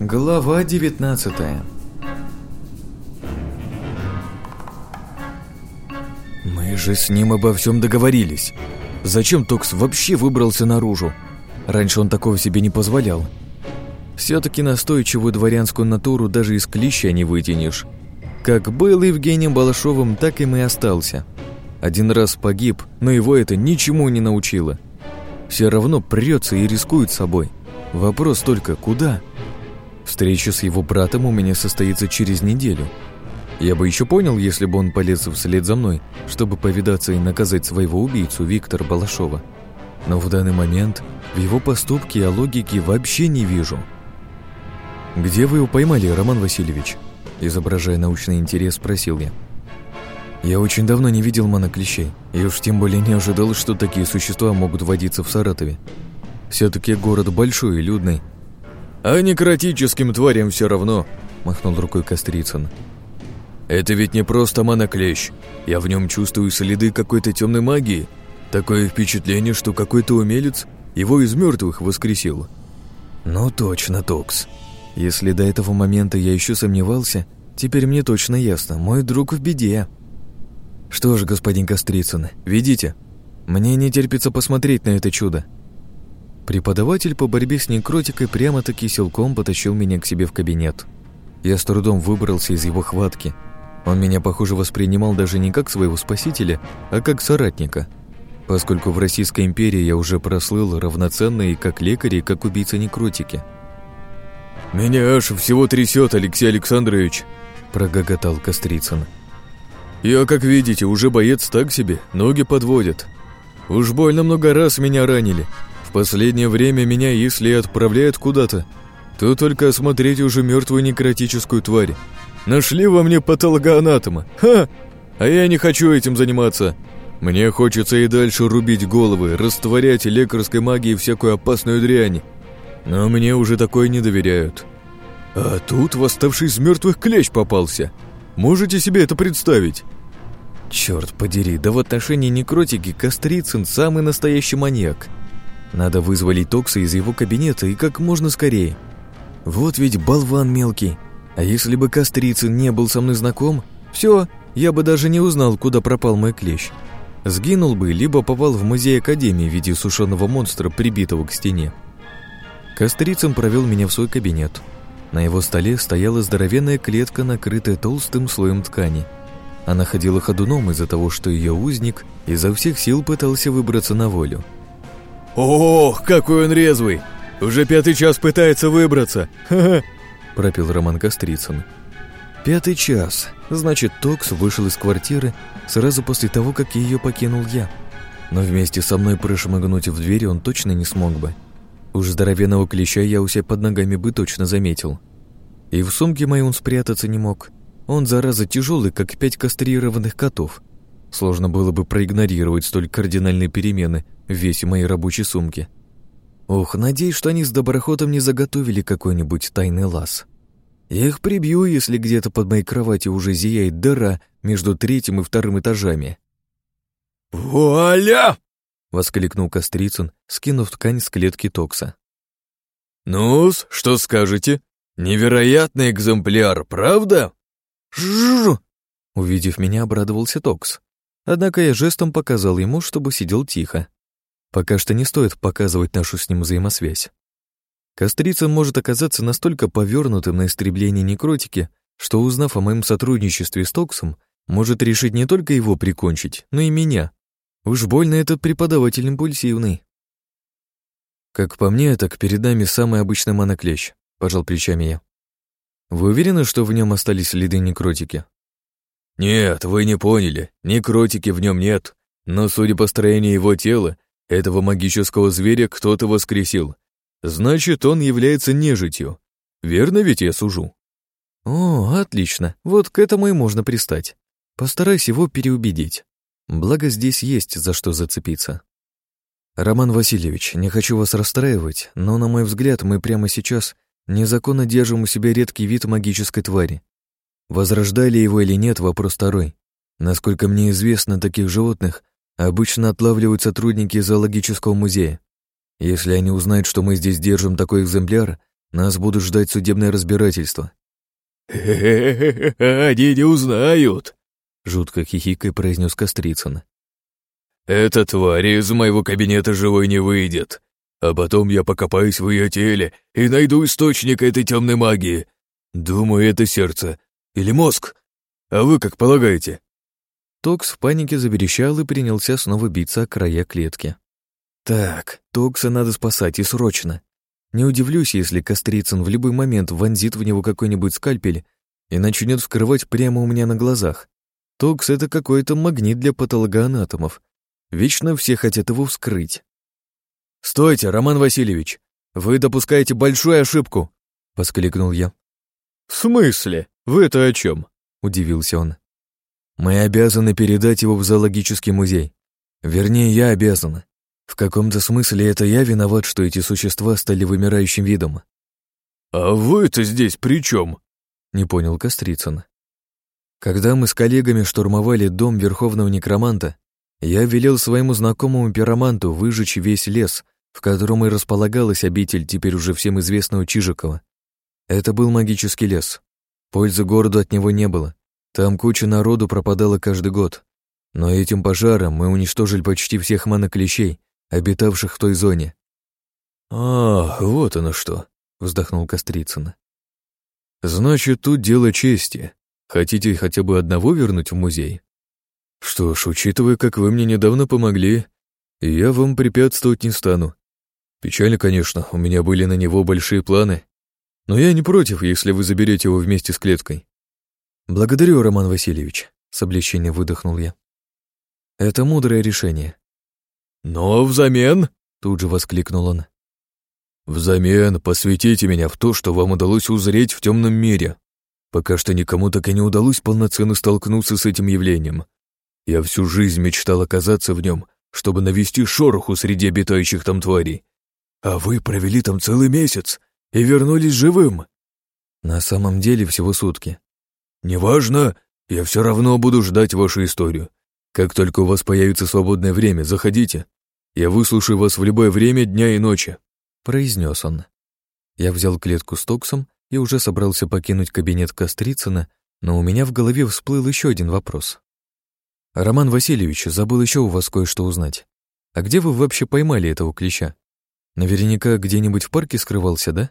Глава 19 Мы же с ним обо всем договорились. Зачем Токс вообще выбрался наружу? Раньше он такого себе не позволял. Все-таки настойчивую дворянскую натуру даже из клеща не вытянешь. Как был Евгением Балашовым, так им и остался. Один раз погиб, но его это ничему не научило. Все равно прется и рискует собой. Вопрос только, куда? Встреча с его братом у меня состоится через неделю. Я бы еще понял, если бы он полез вслед за мной, чтобы повидаться и наказать своего убийцу Виктора Балашова. Но в данный момент в его поступке я логики вообще не вижу. «Где вы его поймали, Роман Васильевич?» Изображая научный интерес, спросил я. Я очень давно не видел моноклещей, и уж тем более не ожидал, что такие существа могут водиться в Саратове. Все-таки город большой и людный, «А некротическим тварям все равно», — махнул рукой Кострицын. «Это ведь не просто моноклещ. Я в нем чувствую следы какой-то темной магии. Такое впечатление, что какой-то умелец его из мертвых воскресил». «Ну точно, Токс. Если до этого момента я еще сомневался, теперь мне точно ясно, мой друг в беде». «Что ж, господин Кострицын, видите? Мне не терпится посмотреть на это чудо. Преподаватель по борьбе с некротикой прямо-таки силком потащил меня к себе в кабинет. Я с трудом выбрался из его хватки. Он меня, похоже, воспринимал даже не как своего спасителя, а как соратника. Поскольку в Российской империи я уже прослыл равноценно и как лекарь, и как убийца некротики. «Меня аж всего трясет, Алексей Александрович!» – прогоготал Кострицын. «Я, как видите, уже боец так себе, ноги подводят. Уж больно много раз меня ранили, в последнее время меня, если и отправляют куда-то, то только осмотреть уже мертвую некротическую тварь. Нашли во мне патологоанатома. Ха! А я не хочу этим заниматься. Мне хочется и дальше рубить головы, растворять лекарской магией всякую опасную дрянь. Но мне уже такое не доверяют. А тут восставший из мертвых клещ попался. Можете себе это представить? Черт подери, да в отношении некротики Кострицын самый настоящий маньяк. Надо вызволить Токса из его кабинета и как можно скорее. Вот ведь болван мелкий. А если бы Кастрицын не был со мной знаком, все, я бы даже не узнал, куда пропал мой клещ. Сгинул бы, либо попал в музей Академии в виде сушеного монстра, прибитого к стене. Кастрицын провел меня в свой кабинет. На его столе стояла здоровенная клетка, накрытая толстым слоем ткани. Она ходила ходуном из-за того, что ее узник изо всех сил пытался выбраться на волю. «Ох, какой он резвый! Уже пятый час пытается выбраться! Ха-ха!» пропил Роман Кострицын. «Пятый час. Значит, Токс вышел из квартиры сразу после того, как ее покинул я. Но вместе со мной прошмыгнуть в двери он точно не смог бы. Уж здоровенного клеща я у себя под ногами бы точно заметил. И в сумке моей он спрятаться не мог. Он, зараза, тяжелый, как пять кастрированных котов. Сложно было бы проигнорировать столь кардинальные перемены в весе моей рабочей сумки. Ох, надеюсь, что они с доброходом не заготовили какой-нибудь тайный лаз. Я их прибью, если где-то под моей кроватью уже зияет дыра между третьим и вторым этажами. «Вуаля!» — воскликнул Кострицын, скинув ткань с клетки Токса. ну что скажете? Невероятный экземпляр, правда?» «Жжж!» Увидев меня, обрадовался Токс. Однако я жестом показал ему, чтобы сидел тихо. Пока что не стоит показывать нашу с ним взаимосвязь. Кострица может оказаться настолько повернутым на истребление некротики, что, узнав о моем сотрудничестве с Токсом, может решить не только его прикончить, но и меня. Уж больно этот преподаватель импульсивный. Как по мне, так перед нами самый обычный моноклещ, пожал плечами я. Вы уверены, что в нем остались следы некротики? «Нет, вы не поняли, некротики в нем нет, но, судя по строению его тела, этого магического зверя кто-то воскресил. Значит, он является нежитью. Верно ведь я сужу?» «О, отлично, вот к этому и можно пристать. Постараюсь его переубедить. Благо здесь есть за что зацепиться». «Роман Васильевич, не хочу вас расстраивать, но, на мой взгляд, мы прямо сейчас незаконно держим у себя редкий вид магической твари, Возрождали его или нет, вопрос второй. Насколько мне известно, таких животных обычно отлавливают сотрудники зоологического музея. Если они узнают, что мы здесь держим такой экземпляр, Нас будут ждать судебное разбирательство. «Хе-хе-хе, они не узнают!» Жутко хихикой произнес Кострицын. «Эта тварь из моего кабинета живой не выйдет. А потом я покопаюсь в ее теле и найду источник этой темной магии. Думаю, это сердце. Или мозг. А вы как полагаете?» Токс в панике заверещал и принялся снова биться о края клетки. «Так, Токса надо спасать и срочно. Не удивлюсь, если Кострицын в любой момент вонзит в него какой-нибудь скальпель и начнет вскрывать прямо у меня на глазах. Токс — это какой-то магнит для патологоанатомов. Вечно все хотят его вскрыть. «Стойте, Роман Васильевич! Вы допускаете большую ошибку!» — воскликнул я. «В смысле? Вы-то о чем?» — удивился он. «Мы обязаны передать его в зоологический музей. Вернее, я обязана. В каком-то смысле это я виноват, что эти существа стали вымирающим видом». «А вы-то здесь при чем? не понял Кострицын. Когда мы с коллегами штурмовали дом Верховного Некроманта, я велел своему знакомому пироманту выжечь весь лес, в котором и располагалась обитель теперь уже всем известного Чижикова. Это был магический лес. Пользы городу от него не было. Там куча народу пропадала каждый год. Но этим пожаром мы уничтожили почти всех маноклещей, обитавших в той зоне. «А, вот оно что», — вздохнул Кострицын. «Значит, тут дело чести. Хотите хотя бы одного вернуть в музей?» Что ж, учитывая, как вы мне недавно помогли, я вам препятствовать не стану. Печально, конечно, у меня были на него большие планы, но я не против, если вы заберете его вместе с клеткой. Благодарю, Роман Васильевич, с облегчением выдохнул я. Это мудрое решение. Но взамен, тут же воскликнул он. Взамен посвятите меня в то, что вам удалось узреть в темном мире. Пока что никому так и не удалось полноценно столкнуться с этим явлением. Я всю жизнь мечтал оказаться в нем, чтобы навести шороху среди обитающих там тварей. А вы провели там целый месяц и вернулись живым. На самом деле всего сутки. Неважно, я все равно буду ждать вашу историю. Как только у вас появится свободное время, заходите. Я выслушаю вас в любое время дня и ночи», — произнес он. Я взял клетку с токсом и уже собрался покинуть кабинет Кострицына, но у меня в голове всплыл еще один вопрос. «Роман Васильевич, забыл еще у вас кое-что узнать. А где вы вообще поймали этого клеща? Наверняка где-нибудь в парке скрывался, да?»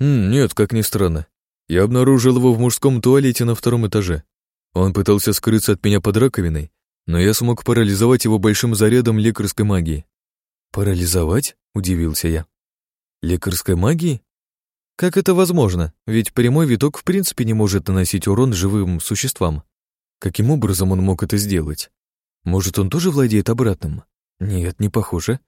«Нет, как ни странно. Я обнаружил его в мужском туалете на втором этаже. Он пытался скрыться от меня под раковиной, но я смог парализовать его большим зарядом лекарской магии». «Парализовать?» — удивился я. «Лекарской магии? Как это возможно? Ведь прямой виток в принципе не может наносить урон живым существам. Каким образом он мог это сделать? Может, он тоже владеет обратным? Нет, не похоже.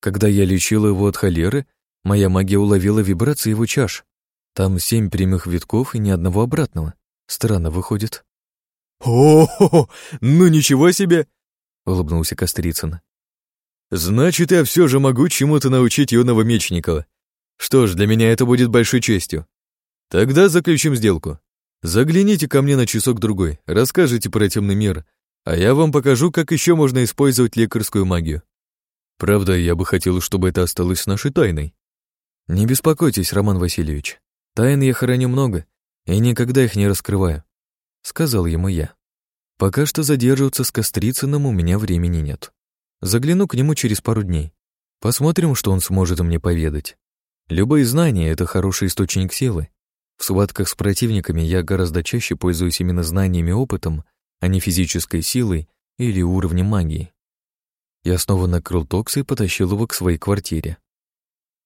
Когда я лечила его от холеры, моя магия уловила вибрации его чаш. Там семь прямых витков и ни одного обратного. Странно выходит. «О, ну ничего себе!» — улыбнулся Кострицын. «Значит, я все же могу чему-то научить юного Мечникова. Что ж, для меня это будет большой честью. Тогда заключим сделку. Загляните ко мне на часок-другой, расскажите про темный мир, а я вам покажу, как еще можно использовать лекарскую магию. Правда, я бы хотел, чтобы это осталось нашей тайной. Не беспокойтесь, Роман Васильевич. Тайн я храню много и никогда их не раскрываю, сказал ему я. Пока что задерживаться с Кострицыным у меня времени нет. Загляну к нему через пару дней. Посмотрим, что он сможет мне поведать. Любые знания — это хороший источник силы, в схватках с противниками я гораздо чаще пользуюсь именно знаниями и опытом, а не физической силой или уровнем магии. Я снова накрыл Токса и потащил его к своей квартире.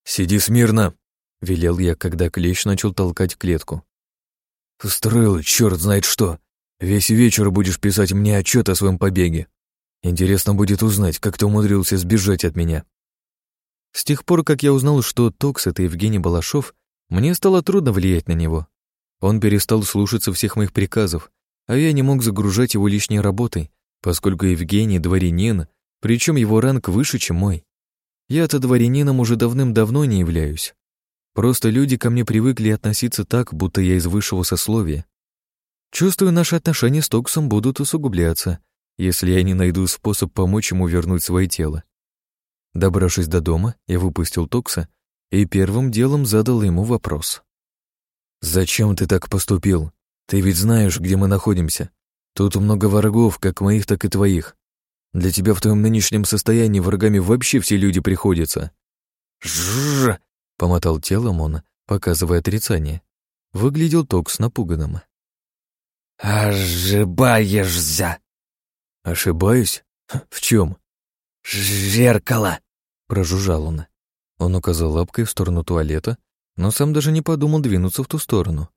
«Сиди смирно!» — велел я, когда клещ начал толкать клетку. «Устроил черт знает что! Весь вечер будешь писать мне отчет о своем побеге. Интересно будет узнать, как ты умудрился сбежать от меня». С тех пор, как я узнал, что Токс — это Евгений Балашов, мне стало трудно влиять на него. Он перестал слушаться всех моих приказов, а я не мог загружать его лишней работой, поскольку Евгений дворянин, причем его ранг выше, чем мой. Я-то дворянином уже давным-давно не являюсь. Просто люди ко мне привыкли относиться так, будто я из высшего сословия. Чувствую, наши отношения с Токсом будут усугубляться, если я не найду способ помочь ему вернуть свое тело. Добравшись до дома, я выпустил Токса и первым делом задал ему вопрос. «Зачем ты так поступил? Ты ведь знаешь, где мы находимся. Тут много врагов, как моих, так и твоих. Для тебя в твоем нынешнем состоянии врагами вообще все люди приходятся». «Жжж!» — помотал телом он, показывая отрицание. Выглядел Токс напуганным. «Ошибаешься!» «Ошибаюсь? В чем? «Зеркало!» — прожужжал он. Он указал лапкой в сторону туалета, но сам даже не подумал двинуться в ту сторону.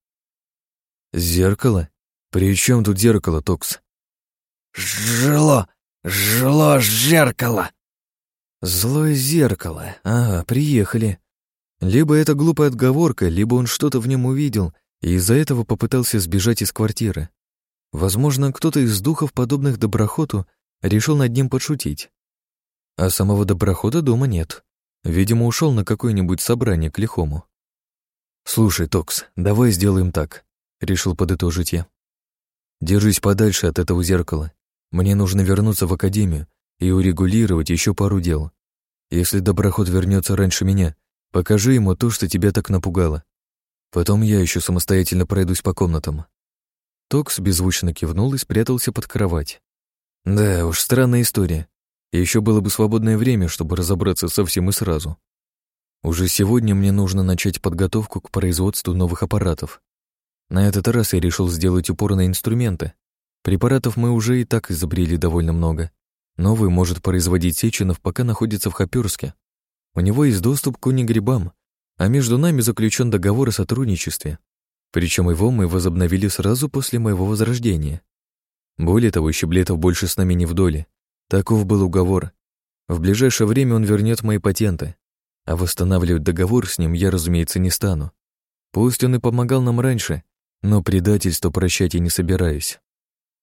«Зеркало? При чем тут зеркало, Токс?» «Жило! Жило зеркало!» «Злое зеркало. Ага, приехали. Либо это глупая отговорка, либо он что-то в нем увидел и из-за этого попытался сбежать из квартиры. Возможно, кто-то из духов, подобных Доброхоту, решил над ним подшутить. А самого Доброхода дома нет. Видимо, ушел на какое-нибудь собрание к лихому. «Слушай, Токс, давай сделаем так», — решил подытожить я. «Держись подальше от этого зеркала. Мне нужно вернуться в академию и урегулировать еще пару дел. Если доброход вернется раньше меня, покажи ему то, что тебя так напугало. Потом я еще самостоятельно пройдусь по комнатам». Токс беззвучно кивнул и спрятался под кровать. Да уж, странная история. еще было бы свободное время, чтобы разобраться со всем и сразу. Уже сегодня мне нужно начать подготовку к производству новых аппаратов. На этот раз я решил сделать упор на инструменты. Препаратов мы уже и так изобрели довольно много. Новый может производить Сеченов, пока находится в Хоперске. У него есть доступ к унигрибам, а между нами заключен договор о сотрудничестве. Причем его мы возобновили сразу после моего возрождения. Более того, Щеблетов больше с нами не в доле. Таков был уговор. В ближайшее время он вернет мои патенты, а восстанавливать договор с ним я, разумеется, не стану. Пусть он и помогал нам раньше, но предательство прощать я не собираюсь.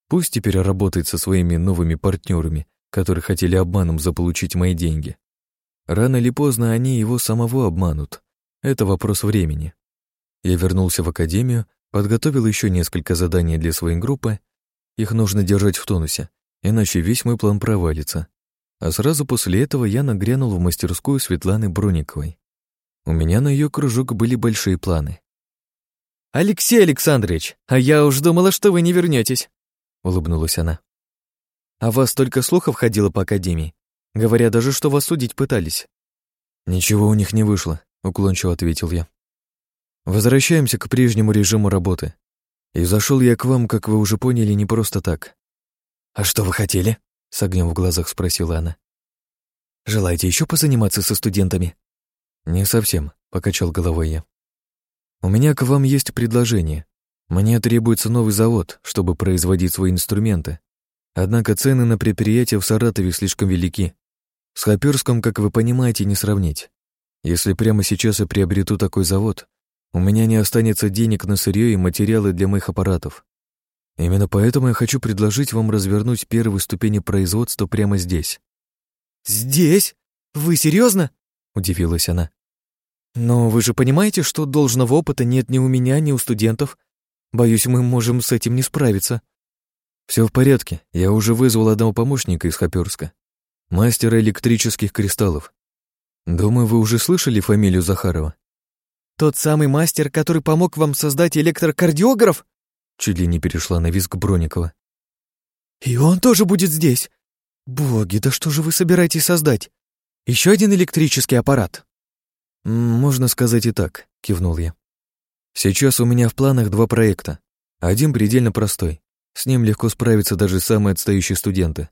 Пусть теперь работает со своими новыми партнерами, которые хотели обманом заполучить мои деньги. Рано или поздно они его самого обманут. Это вопрос времени. Я вернулся в академию, подготовил еще несколько заданий для своей группы. Их нужно держать в тонусе, иначе весь мой план провалится. А сразу после этого я нагрянул в мастерскую Светланы Брониковой. У меня на ее кружок были большие планы. «Алексей Александрович, а я уж думала, что вы не вернетесь, улыбнулась она. «А вас только слухов ходило по академии. Говоря даже, что вас судить пытались». «Ничего у них не вышло уклончиво ответил я. Возвращаемся к прежнему режиму работы. И зашел я к вам, как вы уже поняли, не просто так. А что вы хотели? С огнем в глазах спросила она. Желаете еще позаниматься со студентами? Не совсем, покачал головой я. У меня к вам есть предложение. Мне требуется новый завод, чтобы производить свои инструменты. Однако цены на предприятия в Саратове слишком велики. С Хоперском, как вы понимаете, не сравнить. Если прямо сейчас я приобрету такой завод, у меня не останется денег на сырье и материалы для моих аппаратов. Именно поэтому я хочу предложить вам развернуть первые ступени производства прямо здесь. «Здесь? Вы серьезно? удивилась она. «Но вы же понимаете, что должного опыта нет ни у меня, ни у студентов. Боюсь, мы можем с этим не справиться». Все в порядке. Я уже вызвал одного помощника из Хоперска, мастера электрических кристаллов. Думаю, вы уже слышали фамилию Захарова? Тот самый мастер, который помог вам создать электрокардиограф? Чуть ли не перешла на визг Броникова. И он тоже будет здесь. Боги, да что же вы собираетесь создать? Еще один электрический аппарат? Можно сказать и так, кивнул я. Сейчас у меня в планах два проекта. Один предельно простой. С ним легко справиться даже самые отстающие студенты.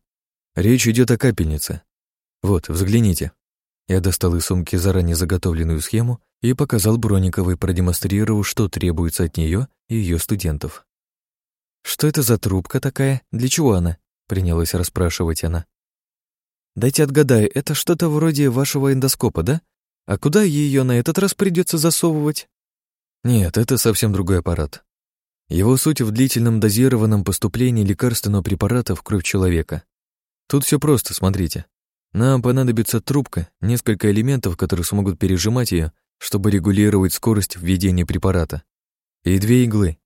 Речь идет о капельнице. Вот, взгляните. Я достал из сумки заранее заготовленную схему и показал Брониковой, продемонстрировав, что требуется от нее и ее студентов. «Что это за трубка такая? Для чего она?» — принялась расспрашивать она. «Дайте отгадаю, это что-то вроде вашего эндоскопа, да? А куда ее на этот раз придется засовывать?» «Нет, это совсем другой аппарат. Его суть в длительном дозированном поступлении лекарственного препарата в кровь человека. Тут все просто, смотрите. Нам понадобится трубка, несколько элементов, которые смогут пережимать ее, чтобы регулировать скорость введения препарата. И две иглы.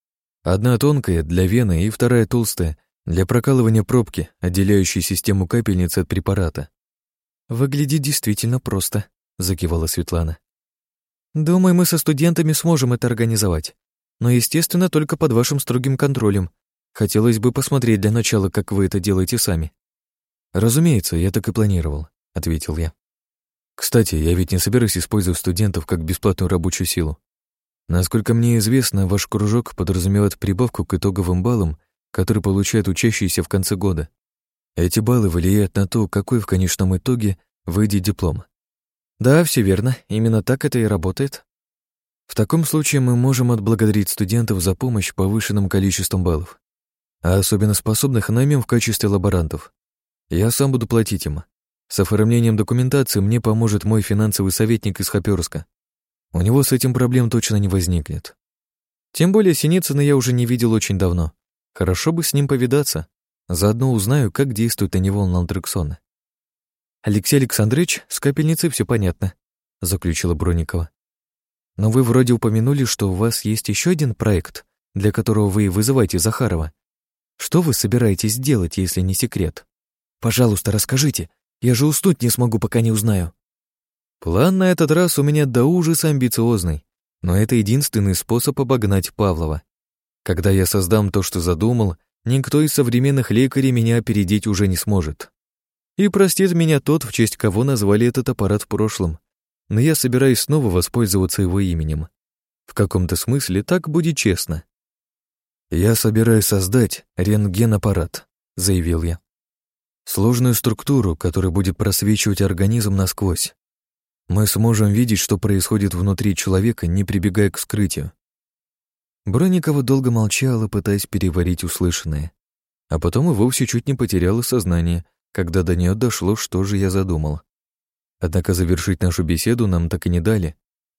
Одна тонкая для вены и вторая толстая для прокалывания пробки, отделяющей систему капельницы от препарата. «Выглядит действительно просто», — закивала Светлана. Думаю, мы со студентами сможем это организовать. Но, естественно, только под вашим строгим контролем. Хотелось бы посмотреть для начала, как вы это делаете сами. Разумеется, я так и планировал, ответил я. Кстати, я ведь не собираюсь использовать студентов как бесплатную рабочую силу. Насколько мне известно, ваш кружок подразумевает прибавку к итоговым баллам, которые получают учащиеся в конце года. Эти баллы влияют на то, какой в конечном итоге выйдет диплом. Да, все верно, именно так это и работает. В таком случае мы можем отблагодарить студентов за помощь повышенным количеством баллов. А особенно способных наймем в качестве лаборантов. Я сам буду платить им. С оформлением документации мне поможет мой финансовый советник из Хоперска. У него с этим проблем точно не возникнет. Тем более Синицына я уже не видел очень давно. Хорошо бы с ним повидаться. Заодно узнаю, как действует на него налтрексона. «Алексей Александрович, с капельницей все понятно», — заключила Броникова. «Но вы вроде упомянули, что у вас есть еще один проект, для которого вы вызываете Захарова. Что вы собираетесь делать, если не секрет? Пожалуйста, расскажите. Я же уснуть не смогу, пока не узнаю». План на этот раз у меня до ужаса амбициозный, но это единственный способ обогнать Павлова. Когда я создам то, что задумал, никто из современных лекарей меня опередить уже не сможет. И простит меня тот, в честь кого назвали этот аппарат в прошлом. Но я собираюсь снова воспользоваться его именем. В каком-то смысле так будет честно. «Я собираюсь создать рентген-аппарат», — заявил я. «Сложную структуру, которая будет просвечивать организм насквозь. Мы сможем видеть, что происходит внутри человека, не прибегая к скрытию». Бронникова долго молчала, пытаясь переварить услышанное. А потом и вовсе чуть не потеряла сознание — когда до нее дошло, что же я задумал. Однако завершить нашу беседу нам так и не дали.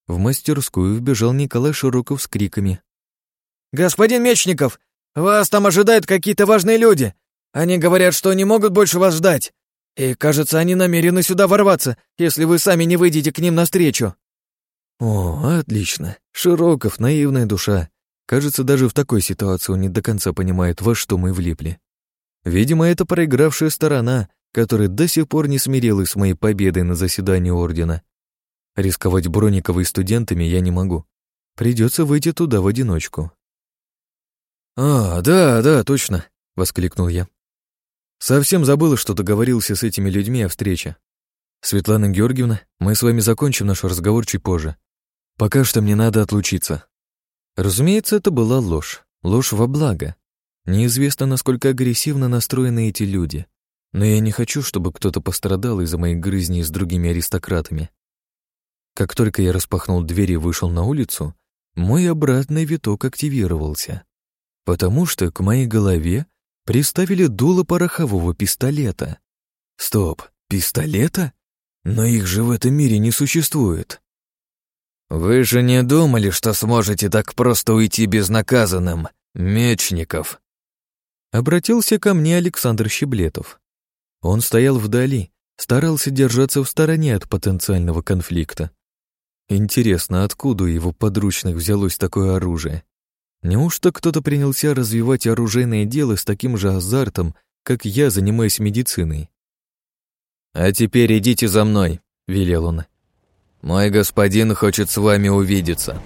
В мастерскую вбежал Николай Широков с криками. «Господин Мечников, вас там ожидают какие-то важные люди. Они говорят, что не могут больше вас ждать. И, кажется, они намерены сюда ворваться, если вы сами не выйдете к ним навстречу». «О, отлично. Широков, наивная душа. Кажется, даже в такой ситуации он не до конца понимает, во что мы влипли. Видимо, это проигравшая сторона, которая до сих пор не смирилась с моей победой на заседании Ордена. Рисковать Брониковой студентами я не могу. Придется выйти туда в одиночку. «А, да, да, точно», — воскликнул я. «Совсем забыл, что договорился с этими людьми о встрече. Светлана Георгиевна, мы с вами закончим наш разговор чуть позже. Пока что мне надо отлучиться». Разумеется, это была ложь. Ложь во благо. Неизвестно, насколько агрессивно настроены эти люди, но я не хочу, чтобы кто-то пострадал из-за моих грызней с другими аристократами. Как только я распахнул дверь и вышел на улицу, мой обратный виток активировался, потому что к моей голове приставили дуло порохового пистолета. Стоп, пистолета? Но их же в этом мире не существует. «Вы же не думали, что сможете так просто уйти безнаказанным, Мечников?» Обратился ко мне Александр Щеблетов. Он стоял вдали, старался держаться в стороне от потенциального конфликта. Интересно, откуда у его подручных взялось такое оружие? Неужто кто-то принялся развивать оружейное дело с таким же азартом, как я занимаюсь медициной? «А теперь идите за мной», — велел он. «Мой господин хочет с вами увидеться».